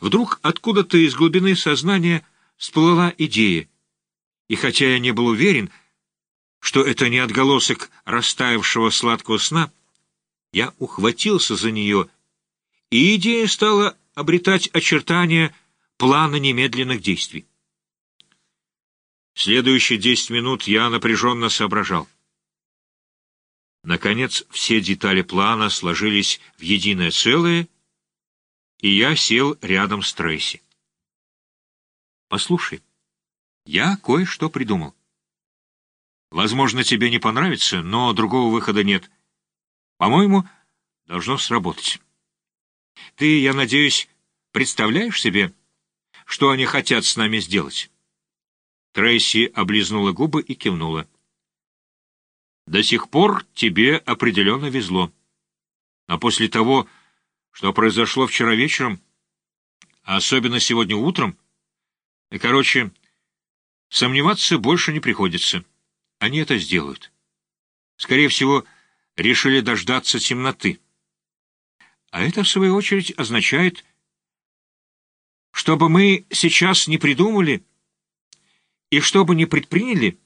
Вдруг откуда-то из глубины сознания всплыла идея, и хотя я не был уверен, что это не отголосок растаявшего сладкого сна, я ухватился за нее, и идея стала обретать очертания плана немедленных действий. Следующие десять минут я напряженно соображал. Наконец, все детали плана сложились в единое целое, и я сел рядом с Трейси. «Послушай, я кое-что придумал. Возможно, тебе не понравится, но другого выхода нет. По-моему, должно сработать. Ты, я надеюсь, представляешь себе, что они хотят с нами сделать?» Трейси облизнула губы и кивнула. До сих пор тебе определенно везло. А после того, что произошло вчера вечером, а особенно сегодня утром, и, короче, сомневаться больше не приходится. Они это сделают. Скорее всего, решили дождаться темноты. А это, в свою очередь, означает, чтобы мы сейчас не придумали и чтобы не предприняли,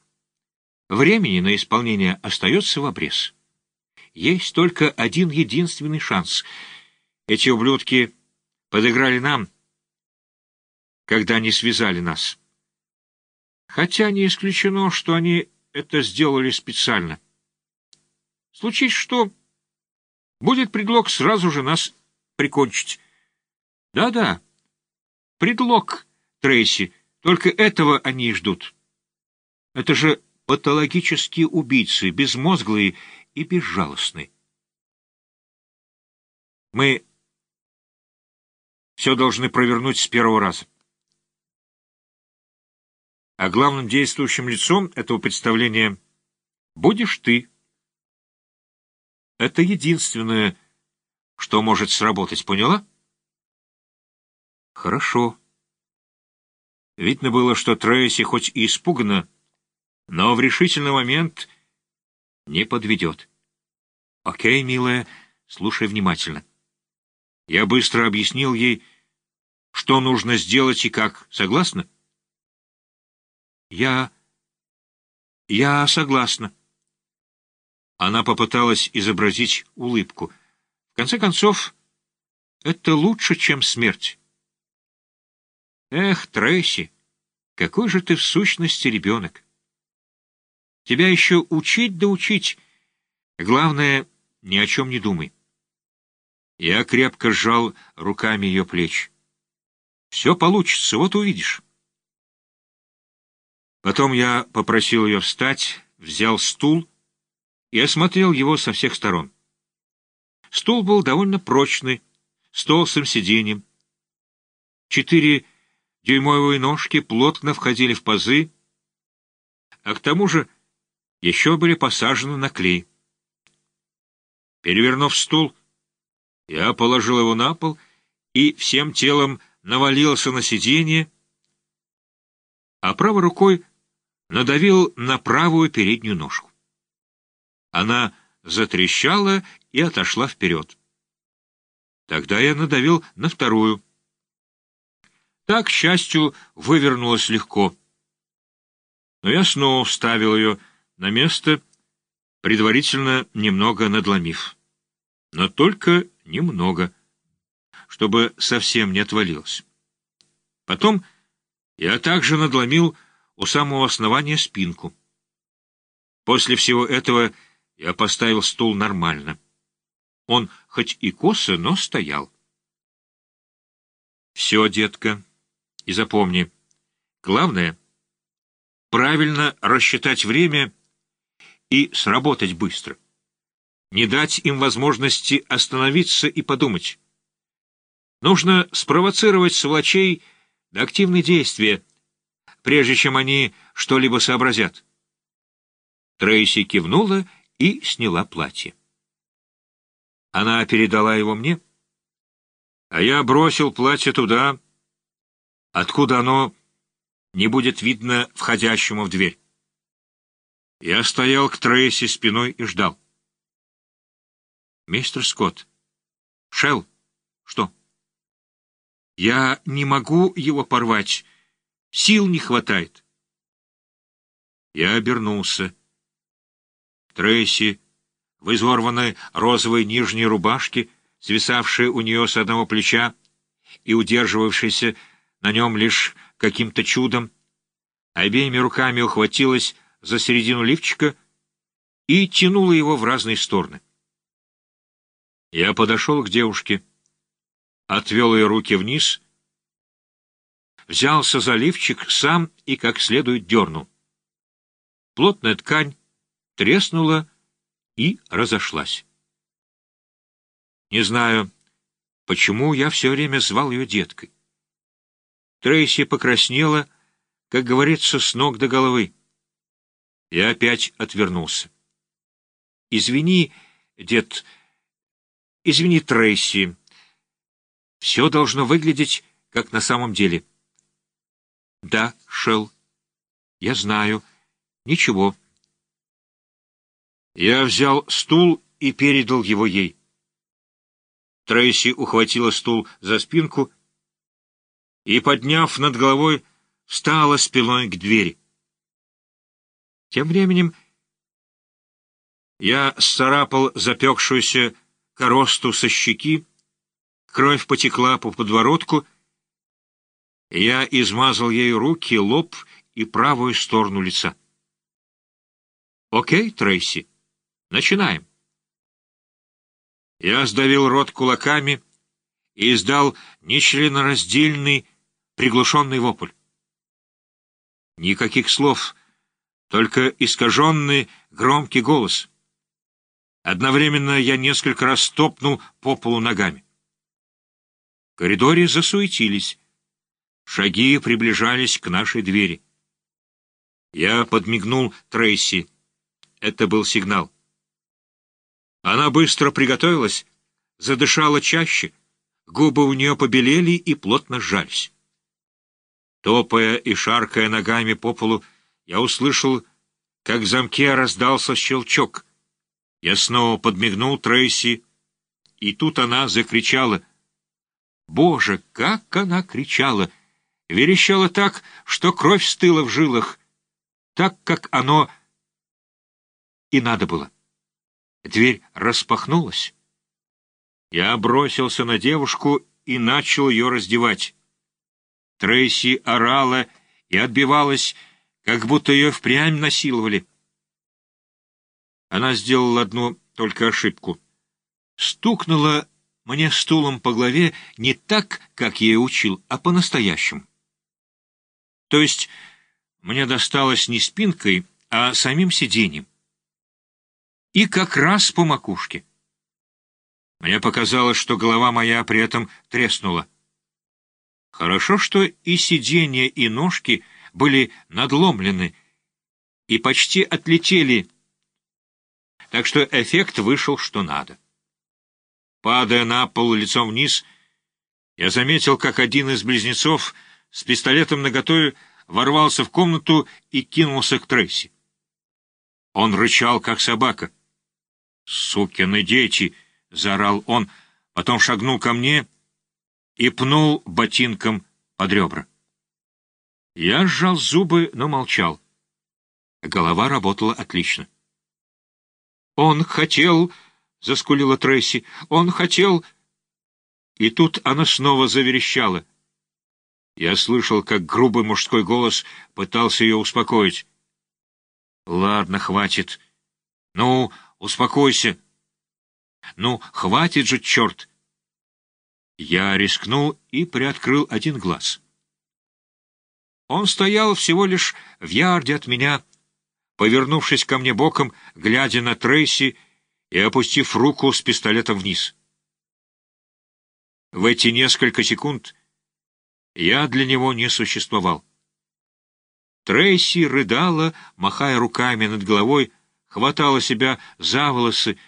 Времени на исполнение остается в обрез. Есть только один единственный шанс. Эти ублюдки подыграли нам, когда они связали нас. Хотя не исключено, что они это сделали специально. Случись что, будет предлог сразу же нас прикончить. Да-да, предлог, Трейси, только этого они и ждут. Это же патологические убийцы, безмозглые и безжалостные. Мы все должны провернуть с первого раза. А главным действующим лицом этого представления будешь ты. Это единственное, что может сработать, поняла? Хорошо. Видно было, что Трейси хоть и испугана, но в решительный момент не подведет. Окей, милая, слушай внимательно. Я быстро объяснил ей, что нужно сделать и как. Согласна? Я... я согласна. Она попыталась изобразить улыбку. В конце концов, это лучше, чем смерть. Эх, Трейси, какой же ты в сущности ребенок. Тебя еще учить да учить. Главное, ни о чем не думай. Я крепко сжал руками ее плеч. Все получится, вот увидишь. Потом я попросил ее встать, взял стул и осмотрел его со всех сторон. Стул был довольно прочный, с толстым сиденьем. Четыре дюймовые ножки плотно входили в пазы, а к тому же еще были посажены на клей. Перевернув стул, я положил его на пол и всем телом навалился на сиденье, а правой рукой надавил на правую переднюю ножку. Она затрещала и отошла вперед. Тогда я надавил на вторую. Так, к счастью, вывернулась легко. Но я снова вставил ее на место, предварительно немного надломив. Но только немного, чтобы совсем не отвалилось. Потом я также надломил у самого основания спинку. После всего этого я поставил стул нормально. Он хоть и косо, но стоял. Все, детка, и запомни, главное — правильно рассчитать время — и сработать быстро. Не дать им возможности остановиться и подумать. Нужно спровоцировать сволочей до активной действия, прежде чем они что-либо сообразят. Трейси кивнула и сняла платье. Она передала его мне, а я бросил платье туда, откуда оно не будет видно входящему в дверь. Я стоял к Трейси спиной и ждал. «Мистер Скотт». «Шелл». «Что?» Я не могу его порвать. Сил не хватает. Я обернулся. Трейси в изорванной розовой нижней рубашке, свисавшей у нее с одного плеча и удерживавшейся на нем лишь каким-то чудом, обеими руками ухватилась за середину лифчика и тянула его в разные стороны. Я подошел к девушке, отвел ее руки вниз, взялся за лифчик сам и как следует дернул. Плотная ткань треснула и разошлась. Не знаю, почему я все время звал ее деткой. Трейси покраснела, как говорится, с ног до головы. Я опять отвернулся. «Извини, дед, извини, Трейси. Все должно выглядеть, как на самом деле». «Да, Шелл, я знаю. Ничего». Я взял стул и передал его ей. Трейси ухватила стул за спинку и, подняв над головой, встала спиной к двери. Тем временем я сцарапал запекшуюся коросту со щеки, кровь потекла по подворотку, я измазал ею руки, лоб и правую сторону лица. «Окей, Трейси, начинаем». Я сдавил рот кулаками и издал нечленораздельный приглушенный вопль. Никаких слов, только искаженный громкий голос. Одновременно я несколько раз топнул по полу ногами. В коридоре засуетились. Шаги приближались к нашей двери. Я подмигнул Трейси. Это был сигнал. Она быстро приготовилась, задышала чаще, губы у нее побелели и плотно сжались. Топая и шаркая ногами по полу, я услышал, как в замке раздался щелчок. Я снова подмигнул Трейси, и тут она закричала. Боже, как она кричала! Верещала так, что кровь стыла в жилах, так, как оно и надо было. Дверь распахнулась. Я бросился на девушку и начал ее раздевать. Трейси орала и отбивалась, как будто ее впрямь насиловали. Она сделала одну только ошибку. Стукнула мне стулом по голове не так, как я учил, а по-настоящему. То есть мне досталось не спинкой, а самим сиденьем. И как раз по макушке. Мне показалось, что голова моя при этом треснула. Хорошо, что и сиденья, и ножки были надломлены и почти отлетели, так что эффект вышел что надо. Падая на пол лицом вниз, я заметил, как один из близнецов с пистолетом наготове ворвался в комнату и кинулся к Трейси. Он рычал, как собака. «Сукины дети!» — заорал он, потом шагнул ко мне и пнул ботинком под ребра. Я сжал зубы, но молчал. Голова работала отлично. «Он хотел...» — заскулила Трейси. «Он хотел...» И тут она снова заверещала. Я слышал, как грубый мужской голос пытался ее успокоить. «Ладно, хватит. Ну, успокойся. Ну, хватит же, черт!» Я рискнул и приоткрыл один глаз. Он стоял всего лишь в ярде от меня, повернувшись ко мне боком, глядя на Трейси и опустив руку с пистолетом вниз. В эти несколько секунд я для него не существовал. Трейси рыдала, махая руками над головой, хватала себя за волосы,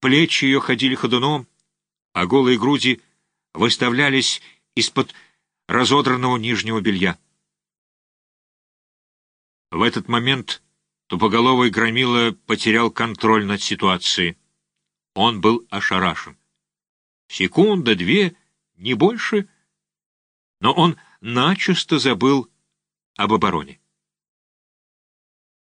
плечи ее ходили ходуном, а голые груди — выставлялись из-под разодранного нижнего белья. В этот момент тупоголовый громила потерял контроль над ситуацией. Он был ошарашен. Секунда, две, не больше — Но он начисто забыл об обороне.